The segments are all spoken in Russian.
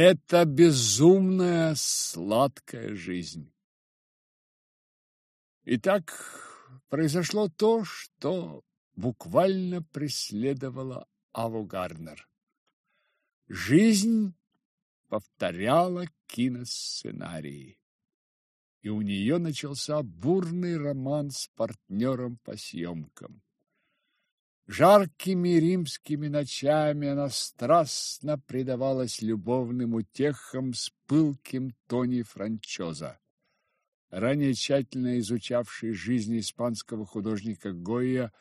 Это безумная сладкая жизнь. Итак, произошло то, что буквально преследовала Аву Гарнер. Жизнь повторяла киносценарии, и у нее начался бурный роман с партнером по съемкам. Жаркими римскими ночами она страстно предавалась любовным утехам с пылким Тони Франчоза ранее тщательно изучавший жизнь испанского художника Гойя,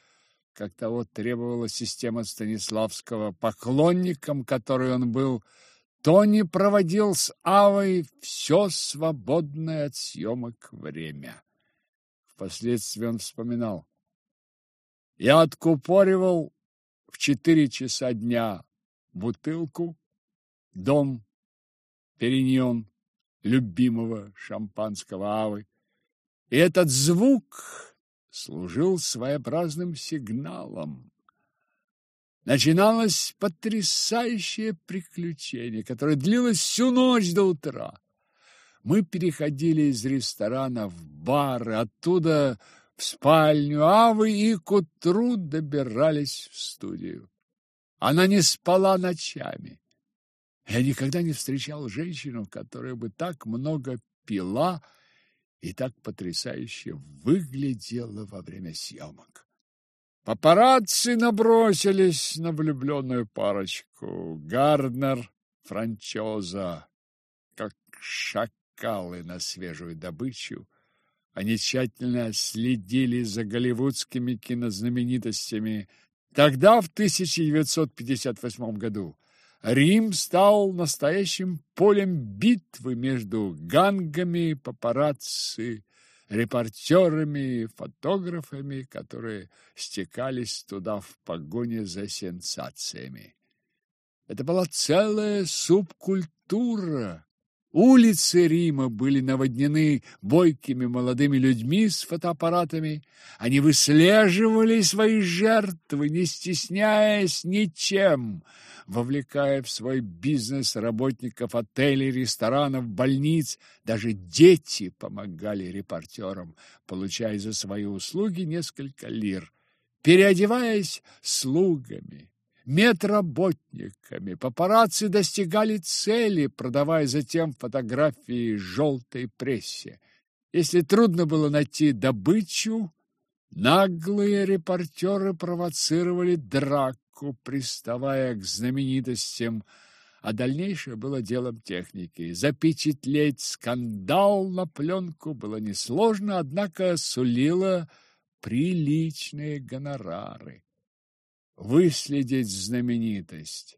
как того требовала система Станиславского, поклонником которой он был, Тони проводил с Авой все свободное от съемок время. Впоследствии он вспоминал. Я откупоривал в четыре часа дня бутылку, дом, периньон, любимого шампанского Авы. И этот звук служил своеобразным сигналом. Начиналось потрясающее приключение, которое длилось всю ночь до утра. Мы переходили из ресторана в бар, оттуда в спальню Авы и к утру добирались в студию. Она не спала ночами. Я никогда не встречал женщину, которая бы так много пила и так потрясающе выглядела во время съемок. Папарацци набросились на влюбленную парочку. Гарднер, Франчоза, как шакалы на свежую добычу. Они тщательно следили за голливудскими кинознаменитостями. Тогда, в 1958 году, Рим стал настоящим полем битвы между гангами, папарацци, репортерами фотографами, которые стекались туда в погоне за сенсациями. Это была целая субкультура, Улицы Рима были наводнены бойкими молодыми людьми с фотоаппаратами. Они выслеживали свои жертвы, не стесняясь ничем, вовлекая в свой бизнес работников отелей, ресторанов, больниц. Даже дети помогали репортерам, получая за свои услуги несколько лир, переодеваясь слугами медработниками. Папарацци достигали цели, продавая затем фотографии желтой прессе. Если трудно было найти добычу, наглые репортеры провоцировали драку, приставая к знаменитостям, а дальнейшее было делом техники. Запечатлеть скандал на пленку было несложно, однако сулило приличные гонорары выследить знаменитость,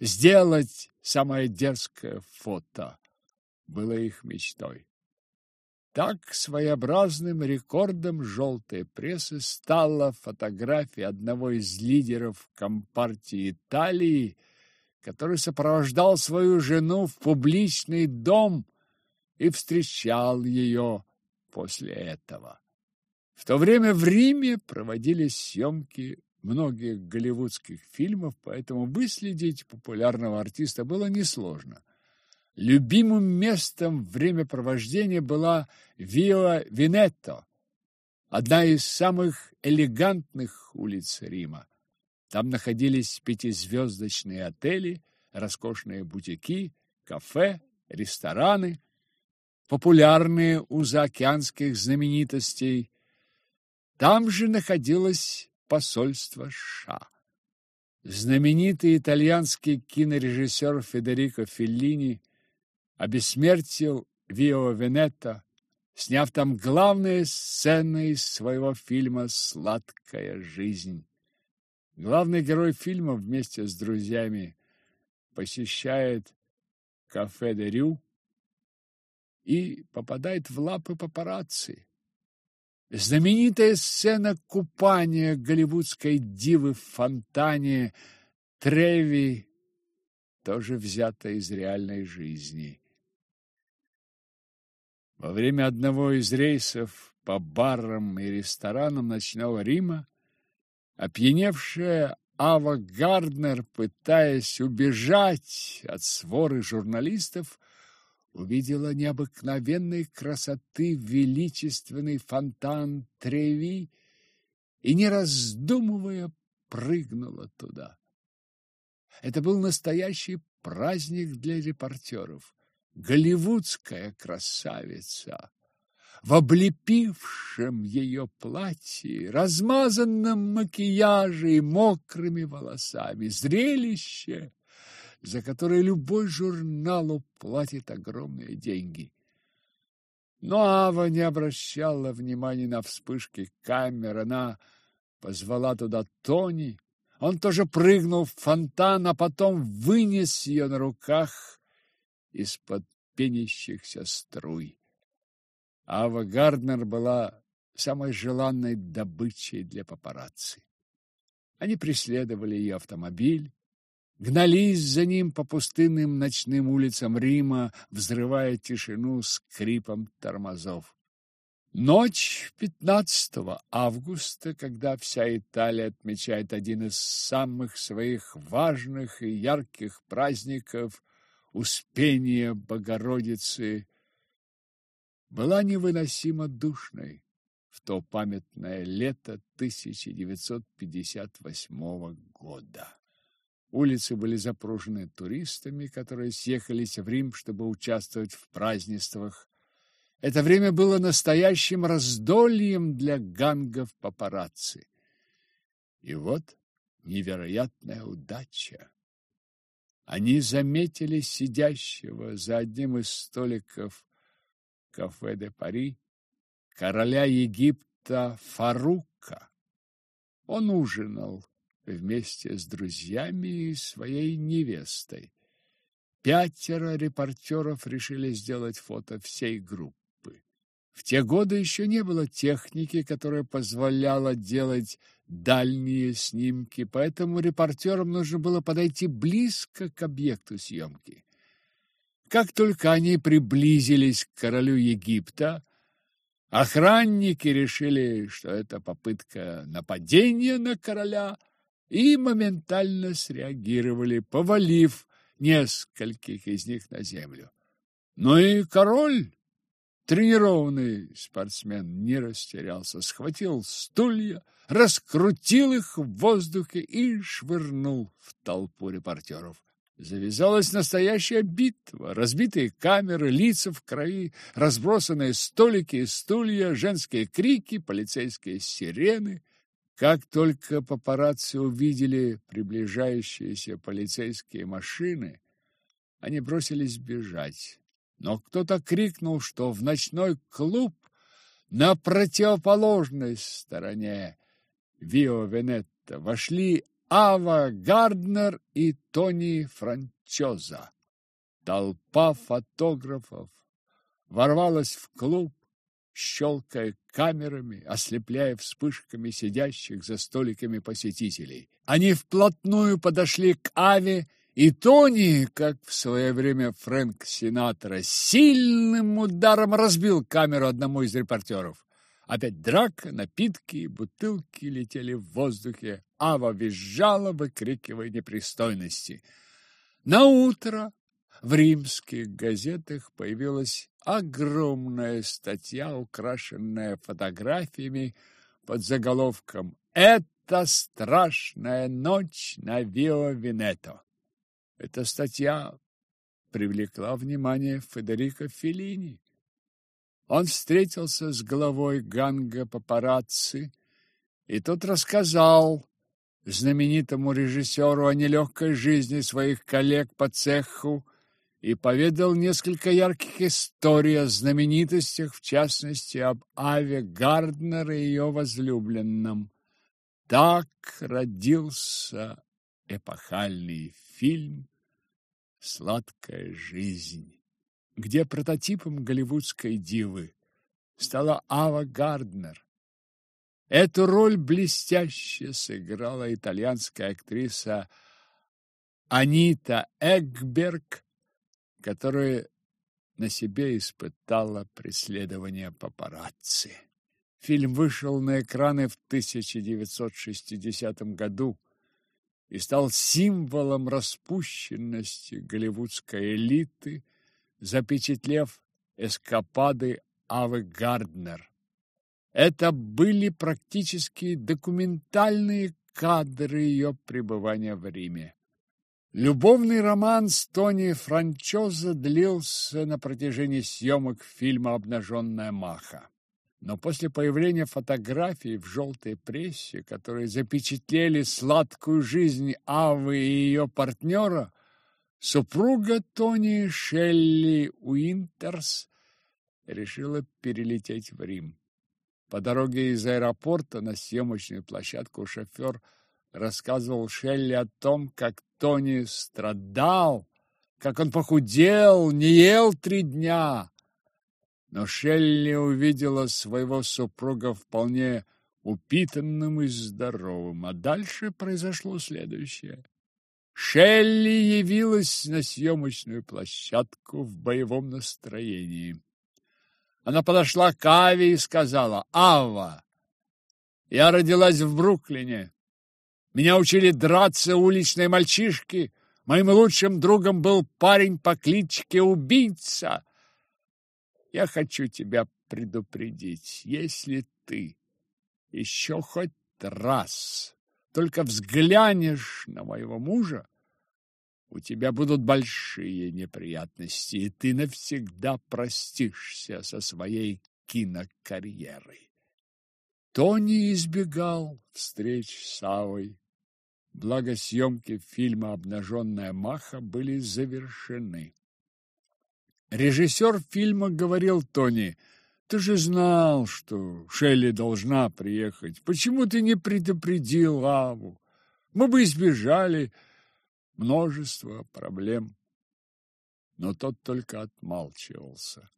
сделать самое дерзкое фото было их мечтой. Так своеобразным рекордом желтой прессы стала фотография одного из лидеров Компартии Италии, который сопровождал свою жену в публичный дом и встречал ее после этого. В то время в Риме проводились съемки многих голливудских фильмов, поэтому выследить популярного артиста было несложно. Любимым местом времяпровождения была Виа Венетто, одна из самых элегантных улиц Рима. Там находились пятизвездочные отели, роскошные бутики, кафе, рестораны, популярные у заокеанских знаменитостей. Там же находилась посольства США. Знаменитый итальянский кинорежиссер Федерико Феллини обессмертил Вио Венетто, сняв там главные сцены из своего фильма «Сладкая жизнь». Главный герой фильма вместе с друзьями посещает кафе де и попадает в лапы папарацци. Знаменитая сцена купания голливудской дивы в фонтане Треви тоже взята из реальной жизни. Во время одного из рейсов по барам и ресторанам ночного Рима опьяневшая Ава Гарднер, пытаясь убежать от своры журналистов, увидела необыкновенной красоты величественный фонтан Треви и, не раздумывая, прыгнула туда. Это был настоящий праздник для репортеров. Голливудская красавица в облепившем ее платье, размазанном макияже и мокрыми волосами. Зрелище, за которое любой журнал уплатит огромные деньги. Но Ава не обращала внимания на вспышки камер. Она позвала туда Тони. Он тоже прыгнул в фонтан, а потом вынес ее на руках из-под пенящихся струй. Ава Гарднер была самой желанной добычей для папарацци. Они преследовали ее автомобиль, гнались за ним по пустынным ночным улицам Рима, взрывая тишину скрипом тормозов. Ночь 15 августа, когда вся Италия отмечает один из самых своих важных и ярких праздников – Успение Богородицы – была невыносимо душной в то памятное лето 1958 года. Улицы были запружены туристами, которые съехались в Рим, чтобы участвовать в празднествах. Это время было настоящим раздольем для гангов папарацци. И вот невероятная удача. Они заметили сидящего за одним из столиков кафе де Пари короля Египта Фарука. Он ужинал вместе с друзьями и своей невестой. Пятеро репортеров решили сделать фото всей группы. В те годы еще не было техники, которая позволяла делать дальние снимки, поэтому репортерам нужно было подойти близко к объекту съемки. Как только они приблизились к королю Египта, охранники решили, что это попытка нападения на короля, и моментально среагировали, повалив нескольких из них на землю. Но и король, тренированный спортсмен, не растерялся, схватил стулья, раскрутил их в воздухе и швырнул в толпу репортеров. Завязалась настоящая битва. Разбитые камеры, лица в крови, разбросанные столики и стулья, женские крики, полицейские сирены. Как только папарацци увидели приближающиеся полицейские машины, они бросились бежать. Но кто-то крикнул, что в ночной клуб на противоположной стороне Вио-Венетто вошли Ава Гарднер и Тони Франчоза. Толпа фотографов ворвалась в клуб, щелкая камерами, ослепляя вспышками сидящих за столиками посетителей. Они вплотную подошли к Аве, и Тони, как в свое время Фрэнк Синатра, сильным ударом разбил камеру одному из репортеров. Опять драка, напитки, бутылки летели в воздухе. Ава визжала, выкрикивая непристойности. На утро в римских газетах появилась огромная статья, украшенная фотографиями под заголовком «Это страшная ночь на Вио-Венето». Эта статья привлекла внимание Федерико Феллини. Он встретился с главой ганга папарацци, и тот рассказал знаменитому режиссеру о нелегкой жизни своих коллег по цеху и поведал несколько ярких историй о знаменитостях, в частности, об Аве Гарднер и ее возлюбленном. Так родился эпохальный фильм «Сладкая жизнь» где прототипом голливудской дивы стала Ава Гарднер. Эту роль блестяще сыграла итальянская актриса Анита Эгберг, которая на себе испытала преследование папарацци. Фильм вышел на экраны в 1960 году и стал символом распущенности голливудской элиты, запечатлев эскапады Авы Гарднер. Это были практически документальные кадры ее пребывания в Риме. Любовный роман с Тони Франчоза длился на протяжении съемок фильма «Обнаженная маха». Но после появления фотографий в желтой прессе, которые запечатлели сладкую жизнь Авы и ее партнера, супруга Тони Шелли Уинтерс решила перелететь в Рим. По дороге из аэропорта на съемочную площадку шофер рассказывал Шелли о том, как Тони страдал, как он похудел, не ел три дня. Но Шелли увидела своего супруга вполне упитанным и здоровым, а дальше произошло следующее. Шелли явилась на съемочную площадку в боевом настроении. Она подошла к Аве и сказала, «Ава, я родилась в Бруклине. Меня учили драться уличные мальчишки. Моим лучшим другом был парень по кличке Убийца. Я хочу тебя предупредить, если ты еще хоть раз только взглянешь на моего мужа, у тебя будут большие неприятности, и ты навсегда простишься со своей кинокарьерой. Тони избегал встреч с Савой. Благо съемки фильма «Обнаженная Маха» были завершены. Режиссер фильма говорил Тони, «Ты же знал, что Шелли должна приехать. Почему ты не предупредил Аву? Мы бы избежали множества проблем». Но тот только отмалчивался.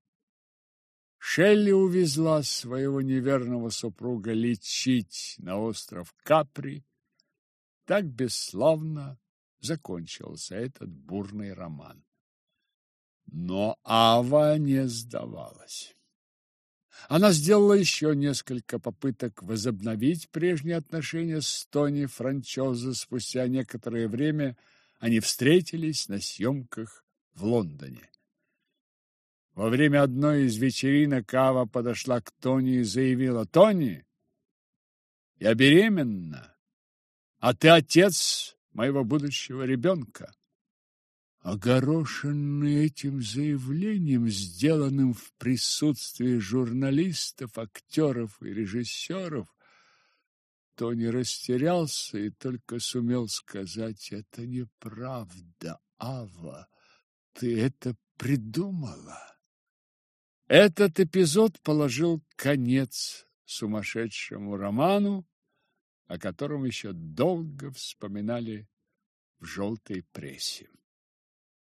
Шелли увезла своего неверного супруга лечить на остров Капри. Так бесславно закончился этот бурный роман. Но Ава не сдавалась. Она сделала еще несколько попыток возобновить прежние отношения с Тони Франчозо. Спустя некоторое время они встретились на съемках в Лондоне. Во время одной из вечеринок Ава подошла к Тони и заявила, «Тони, я беременна, а ты отец моего будущего ребенка». Огорошенный этим заявлением, сделанным в присутствии журналистов, актеров и режиссеров, Тони растерялся и только сумел сказать, «Это неправда, Ава, ты это придумала». Этот эпизод положил конец сумасшедшему роману, о котором еще долго вспоминали в желтой прессе.